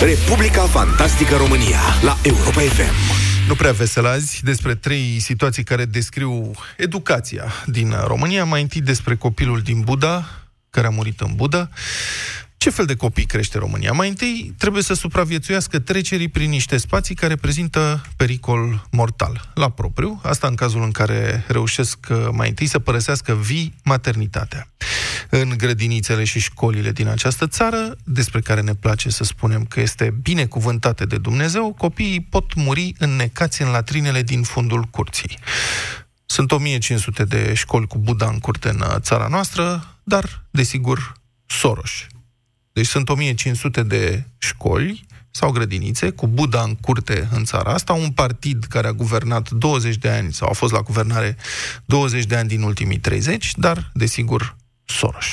Republica Fantastică România la Europa FM. Nu prea vesel azi despre trei situații care descriu educația din România. Mai întâi despre copilul din Buda, care a murit în Buda. Ce fel de copii crește România? Mai întâi trebuie să supraviețuiască trecerii prin niște spații care prezintă pericol mortal la propriu, asta în cazul în care reușesc uh, mai întâi să părăsească vii maternitatea. În grădinițele și școlile din această țară, despre care ne place să spunem că este binecuvântate de Dumnezeu, copiii pot muri înnecați în latrinele din fundul curții. Sunt 1500 de școli cu Buddha în curte în țara noastră, dar, desigur, Soros deci sunt 1500 de școli sau grădinițe cu Buddha în curte în țara asta, un partid care a guvernat 20 de ani sau a fost la guvernare 20 de ani din ultimii 30, dar, desigur, Soros.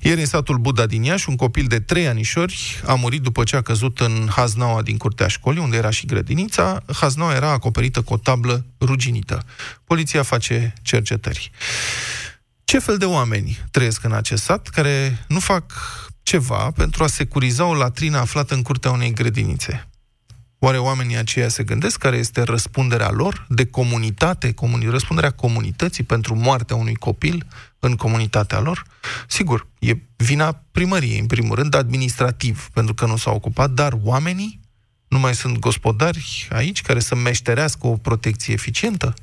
Ieri în satul Buda din Iași, un copil de 3 anișori a murit după ce a căzut în haznaua din curtea școlii, unde era și grădinița. Haznaua era acoperită cu o tablă ruginită. Poliția face cercetări. Ce fel de oameni trăiesc în acest sat care nu fac ceva pentru a securiza o latrină aflată în curtea unei grădinițe. Oare oamenii aceia se gândesc care este răspunderea lor de comunitate, comuni- răspunderea comunității pentru moartea unui copil în comunitatea lor? Sigur, e vina primăriei, în primul rând, administrativ, pentru că nu s-au ocupat, dar oamenii nu mai sunt gospodari aici care să meșterească o protecție eficientă?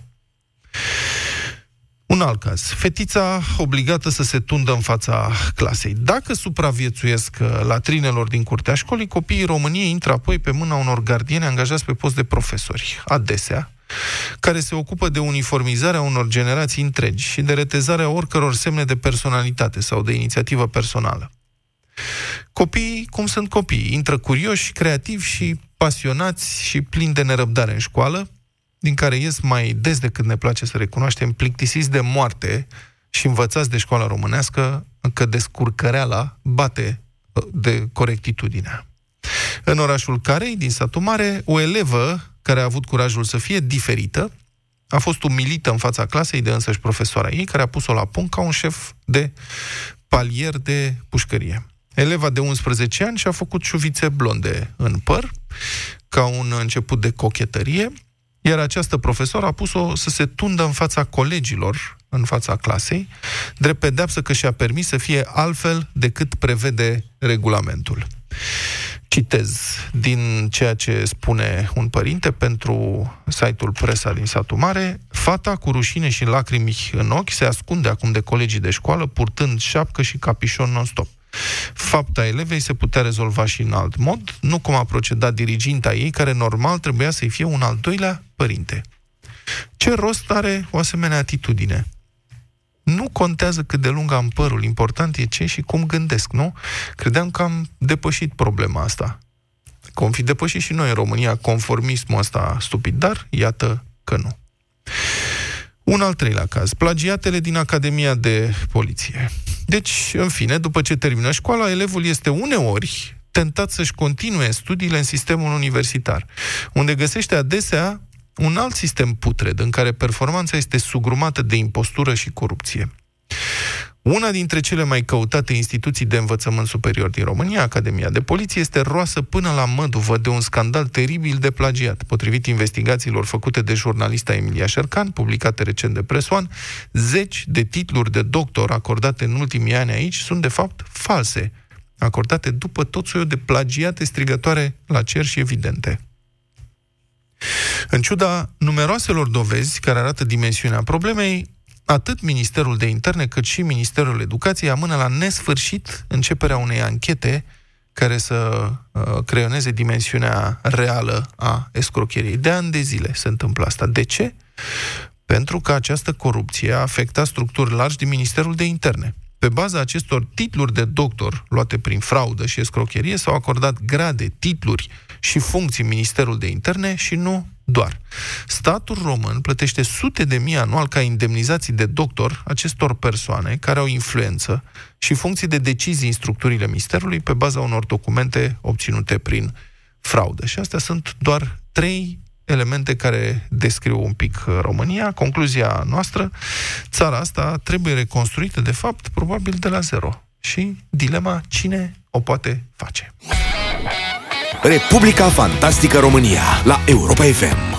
Un alt caz. Fetița obligată să se tundă în fața clasei. Dacă supraviețuiesc uh, latrinelor din curtea școlii, copiii României intră apoi pe mâna unor gardieni angajați pe post de profesori, adesea, care se ocupă de uniformizarea unor generații întregi și de retezarea oricăror semne de personalitate sau de inițiativă personală. Copiii, cum sunt copii, intră curioși, creativi și pasionați și plini de nerăbdare în școală, din care ies mai des decât ne place să recunoaștem, plictisiți de moarte și învățați de școala românească că descurcăreala bate uh, de corectitudinea. În orașul Carei, din satul mare, o elevă care a avut curajul să fie diferită, a fost umilită în fața clasei de însăși profesoara ei, care a pus-o la punct ca un șef de palier de pușcărie. Eleva de 11 ani și-a făcut șuvițe blonde în păr, ca un început de cochetărie, iar această profesoră a pus-o să se tundă în fața colegilor, în fața clasei, drept pedeapsă că și-a permis să fie altfel decât prevede regulamentul. Citez din ceea ce spune un părinte pentru site-ul Presa din satul mare. Fata cu rușine și lacrimi în ochi se ascunde acum de colegii de școală purtând șapcă și capișon non-stop. Fapta elevei se putea rezolva și în alt mod, nu cum a procedat diriginta ei, care normal trebuia să-i fie un al doilea părinte. Ce rost are o asemenea atitudine? Nu contează cât de lung am părul, important e ce și cum gândesc, nu? Credeam că am depășit problema asta. Că fi depășit și noi în România conformismul ăsta stupid, dar iată că nu. Un al treilea caz, plagiatele din Academia de Poliție. Deci, în fine, după ce termină școala, elevul este uneori tentat să-și continue studiile în sistemul universitar, unde găsește adesea un alt sistem putred, în care performanța este sugrumată de impostură și corupție. Una dintre cele mai căutate instituții de învățământ superior din România, Academia de Poliție, este roasă până la măduvă de un scandal teribil de plagiat. Potrivit investigațiilor făcute de jurnalista Emilia Șercan, publicate recent de Presoan, zeci de titluri de doctor acordate în ultimii ani aici sunt de fapt false, acordate după tot soiul de plagiate strigătoare la cer și evidente. În ciuda numeroaselor dovezi care arată dimensiunea problemei, atât Ministerul de Interne cât și Ministerul Educației amână la nesfârșit începerea unei anchete care să uh, creioneze dimensiunea reală a escrocheriei. De ani de zile se întâmplă asta. De ce? Pentru că această corupție a afectat structuri largi din Ministerul de Interne. Pe baza acestor titluri de doctor luate prin fraudă și escrocherie s-au acordat grade, titluri și funcții Ministerul de Interne și nu doar. Statul român plătește sute de mii anual ca indemnizații de doctor acestor persoane care au influență și funcții de decizii în structurile ministerului pe baza unor documente obținute prin fraudă. Și astea sunt doar trei elemente care descriu un pic România. Concluzia noastră, țara asta trebuie reconstruită, de fapt, probabil de la zero. Și dilema, cine o poate face? Republica Fantastică România la Europa FM.